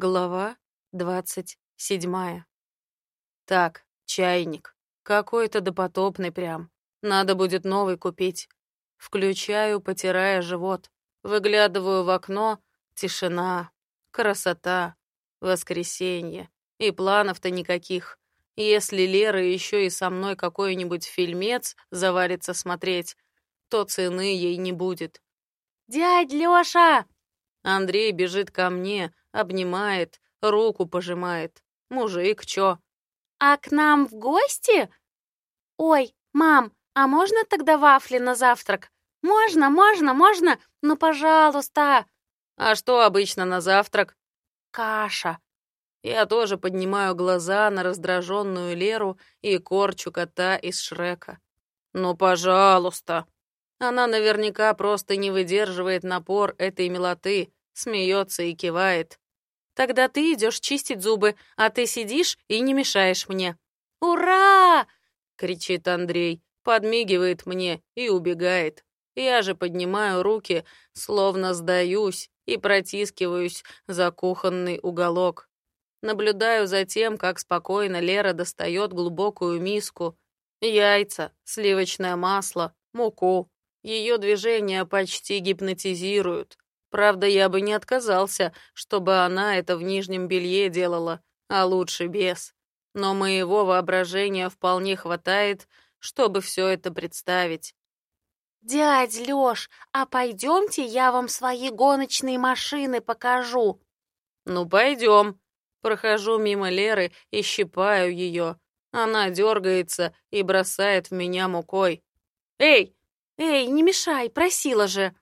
Глава двадцать седьмая. Так, чайник. Какой-то допотопный прям. Надо будет новый купить. Включаю, потирая живот. Выглядываю в окно. Тишина. Красота. Воскресенье. И планов-то никаких. Если Лера еще и со мной какой-нибудь фильмец заварится смотреть, то цены ей не будет. «Дядь Лёша!» Андрей бежит ко мне, обнимает, руку пожимает. Мужик, чё? А к нам в гости? Ой, мам, а можно тогда вафли на завтрак? Можно, можно, можно, ну, пожалуйста. А что обычно на завтрак? Каша. Я тоже поднимаю глаза на раздраженную Леру и корчу кота из Шрека. Ну, пожалуйста. Она наверняка просто не выдерживает напор этой милоты, смеется и кивает. Тогда ты идешь чистить зубы, а ты сидишь и не мешаешь мне. «Ура!» — кричит Андрей, подмигивает мне и убегает. Я же поднимаю руки, словно сдаюсь, и протискиваюсь за кухонный уголок. Наблюдаю за тем, как спокойно Лера достает глубокую миску. Яйца, сливочное масло, муку. Ее движения почти гипнотизируют. Правда, я бы не отказался, чтобы она это в нижнем белье делала, а лучше без. Но моего воображения вполне хватает, чтобы все это представить. «Дядь Лёш, а пойдемте я вам свои гоночные машины покажу?» «Ну, пойдем». Прохожу мимо Леры и щипаю ее. Она дергается и бросает в меня мукой. «Эй! Эй, не мешай, просила же!»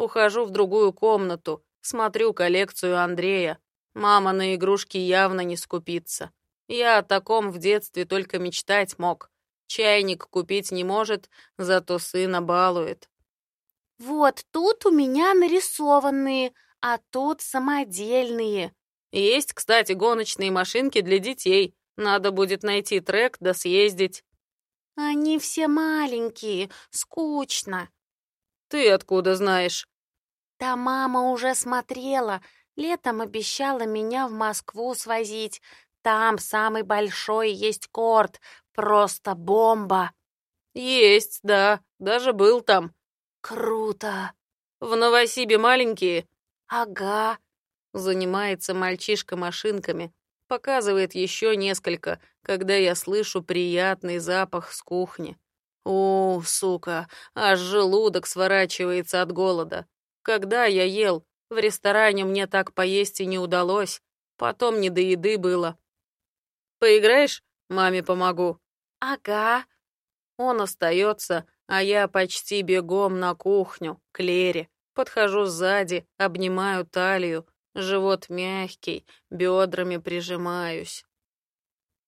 Ухожу в другую комнату, смотрю коллекцию Андрея. Мама на игрушки явно не скупится. Я о таком в детстве только мечтать мог. Чайник купить не может, зато сына балует. Вот тут у меня нарисованные, а тут самодельные. Есть, кстати, гоночные машинки для детей. Надо будет найти трек да съездить. Они все маленькие, скучно. Ты откуда знаешь? Да мама уже смотрела. Летом обещала меня в Москву свозить. Там самый большой есть корт. Просто бомба. Есть, да. Даже был там. Круто. В Новосибе маленькие? Ага. Занимается мальчишка машинками. Показывает еще несколько, когда я слышу приятный запах с кухни. О, сука, аж желудок сворачивается от голода. Когда я ел? В ресторане мне так поесть и не удалось. Потом не до еды было. Поиграешь? Маме помогу. Ага. Он остается, а я почти бегом на кухню, к Лере. Подхожу сзади, обнимаю талию, живот мягкий, бедрами прижимаюсь.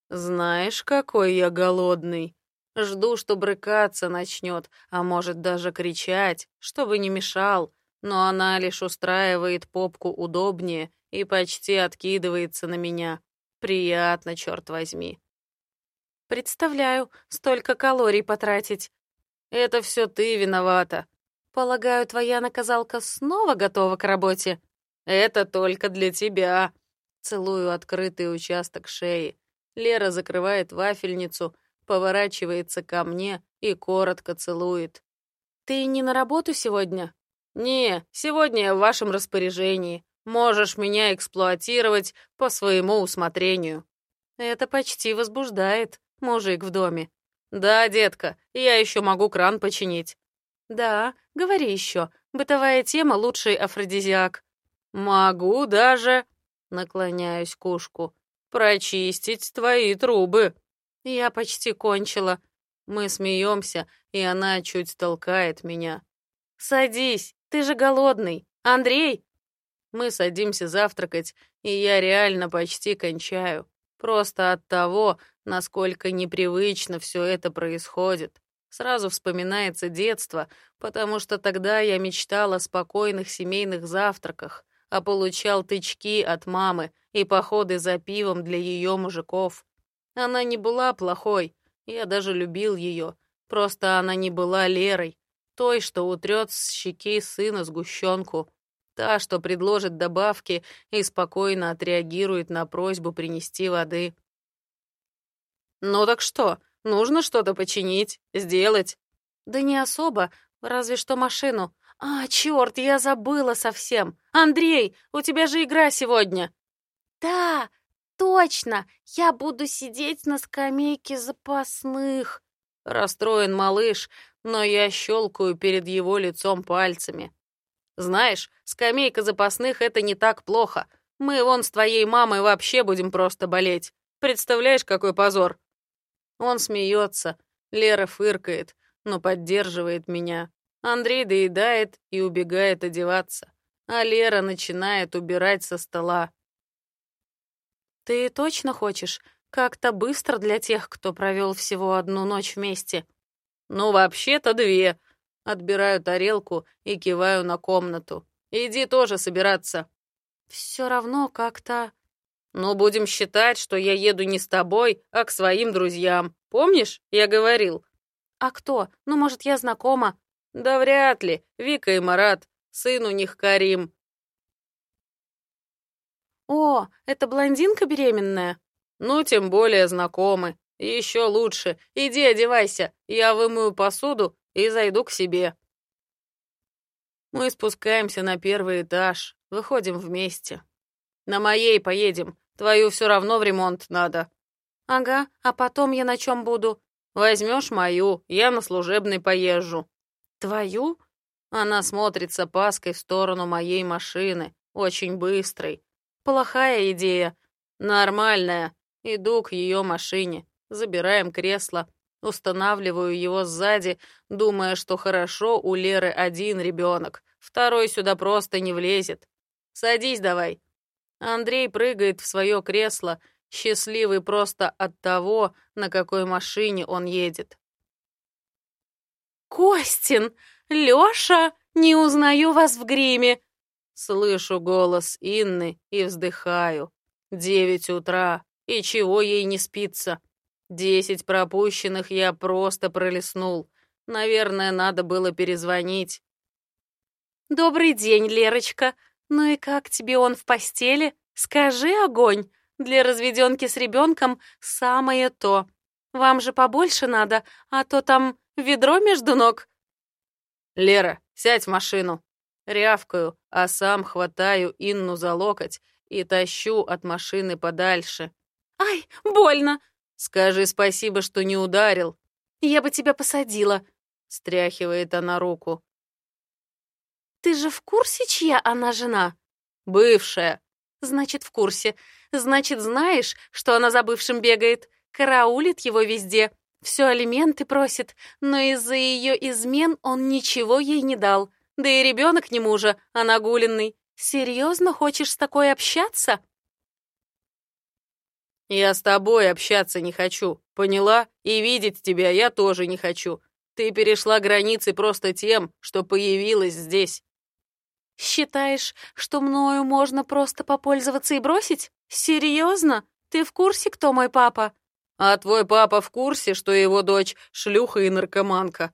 Знаешь, какой я голодный? Жду, что брыкаться начнет, а может даже кричать, чтобы не мешал но она лишь устраивает попку удобнее и почти откидывается на меня. Приятно, черт возьми. Представляю, столько калорий потратить. Это все ты виновата. Полагаю, твоя наказалка снова готова к работе? Это только для тебя. Целую открытый участок шеи. Лера закрывает вафельницу, поворачивается ко мне и коротко целует. «Ты не на работу сегодня?» «Не, сегодня я в вашем распоряжении. Можешь меня эксплуатировать по своему усмотрению». Это почти возбуждает, мужик в доме. «Да, детка, я еще могу кран починить». «Да, говори еще. Бытовая тема — лучший афродизиак». «Могу даже...» — наклоняюсь к ушку. «Прочистить твои трубы». Я почти кончила. Мы смеемся, и она чуть толкает меня. «Садись, ты же голодный. Андрей!» Мы садимся завтракать, и я реально почти кончаю. Просто от того, насколько непривычно все это происходит. Сразу вспоминается детство, потому что тогда я мечтал о спокойных семейных завтраках, а получал тычки от мамы и походы за пивом для ее мужиков. Она не была плохой, я даже любил ее, просто она не была Лерой, той, что утрет с щеки сына сгущенку. Та, что предложит добавки и спокойно отреагирует на просьбу принести воды. «Ну так что, нужно что-то починить, сделать?» «Да не особо, разве что машину. А, черт, я забыла совсем. Андрей, у тебя же игра сегодня!» «Да, точно, я буду сидеть на скамейке запасных!» Расстроен малыш, но я щелкаю перед его лицом пальцами. Знаешь, скамейка запасных — это не так плохо. Мы вон с твоей мамой вообще будем просто болеть. Представляешь, какой позор?» Он смеется, Лера фыркает, но поддерживает меня. Андрей доедает и убегает одеваться, а Лера начинает убирать со стола. «Ты точно хочешь? Как-то быстро для тех, кто провел всего одну ночь вместе». «Ну, вообще-то две», Отбираю тарелку и киваю на комнату. Иди тоже собираться. Все равно как-то... Ну, будем считать, что я еду не с тобой, а к своим друзьям. Помнишь, я говорил? А кто? Ну, может, я знакома? Да вряд ли. Вика и Марат. Сын у них Карим. О, это блондинка беременная? Ну, тем более знакомы. Еще лучше. Иди одевайся. Я вымою посуду и зайду к себе. Мы спускаемся на первый этаж, выходим вместе. На моей поедем, твою все равно в ремонт надо. Ага, а потом я на чем буду? Возьмешь мою, я на служебный поезжу. Твою? Она смотрит с опаской в сторону моей машины, очень быстрой. Плохая идея. Нормальная. Иду к ее машине. Забираем кресло. Устанавливаю его сзади, думая, что хорошо, у Леры один ребенок, второй сюда просто не влезет. Садись давай. Андрей прыгает в свое кресло, счастливый просто от того, на какой машине он едет. «Костин! Лёша! Не узнаю вас в гриме!» Слышу голос Инны и вздыхаю. Девять утра, и чего ей не спится? Десять пропущенных я просто пролистнул. Наверное, надо было перезвонить. «Добрый день, Лерочка. Ну и как тебе он в постели? Скажи, огонь. Для разведенки с ребенком самое то. Вам же побольше надо, а то там ведро между ног». «Лера, сядь в машину». Рявкаю, а сам хватаю Инну за локоть и тащу от машины подальше. «Ай, больно! Скажи спасибо, что не ударил. Я бы тебя посадила. Стряхивает она руку. Ты же в курсе, чья она жена? Бывшая. Значит, в курсе. Значит, знаешь, что она за бывшим бегает. Караулит его везде. Все алименты просит, но из-за ее измен он ничего ей не дал. Да и ребенок не мужа, а нагуленный. Серьезно хочешь с такой общаться? Я с тобой общаться не хочу, поняла? И видеть тебя я тоже не хочу. Ты перешла границы просто тем, что появилась здесь. Считаешь, что мною можно просто попользоваться и бросить? Серьезно? Ты в курсе, кто мой папа? А твой папа в курсе, что его дочь шлюха и наркоманка?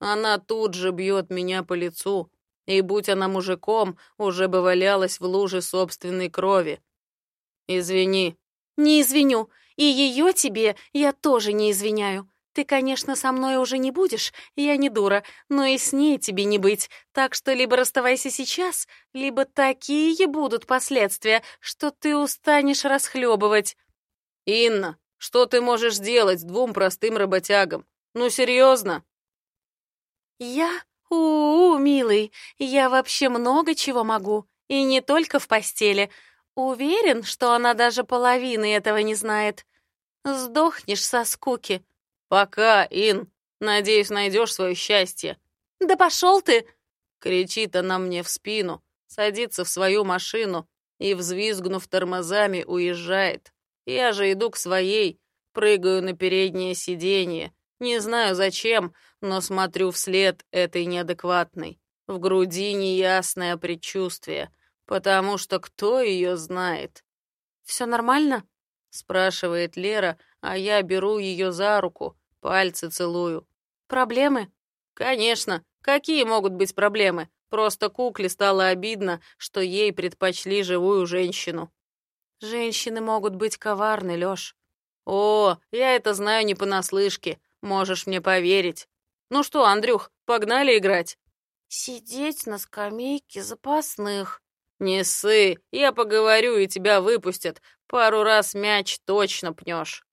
Она тут же бьет меня по лицу, и будь она мужиком, уже бы валялась в луже собственной крови. Извини, «Не извиню. И ее тебе я тоже не извиняю. Ты, конечно, со мной уже не будешь, я не дура, но и с ней тебе не быть. Так что либо расставайся сейчас, либо такие будут последствия, что ты устанешь расхлебывать». «Инна, что ты можешь сделать двум простым работягам? Ну, серьезно?» «Я? У-у, милый, я вообще много чего могу. И не только в постели. Уверен, что она даже половины этого не знает. Сдохнешь со скуки. Пока, Ин. Надеюсь, найдешь свое счастье. Да пошел ты! Кричит она мне в спину, садится в свою машину и, взвизгнув тормозами, уезжает. Я же иду к своей, прыгаю на переднее сиденье. Не знаю зачем, но смотрю вслед этой неадекватной. В груди неясное предчувствие — Потому что кто ее знает? Все нормально? спрашивает Лера, а я беру ее за руку, пальцы целую. Проблемы? Конечно. Какие могут быть проблемы? Просто кукле стало обидно, что ей предпочли живую женщину. Женщины могут быть коварны, Лёш. О, я это знаю не понаслышке. Можешь мне поверить. Ну что, Андрюх, погнали играть? Сидеть на скамейке запасных. Не ссы, я поговорю, и тебя выпустят. Пару раз мяч точно пнешь.